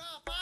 ก็ไป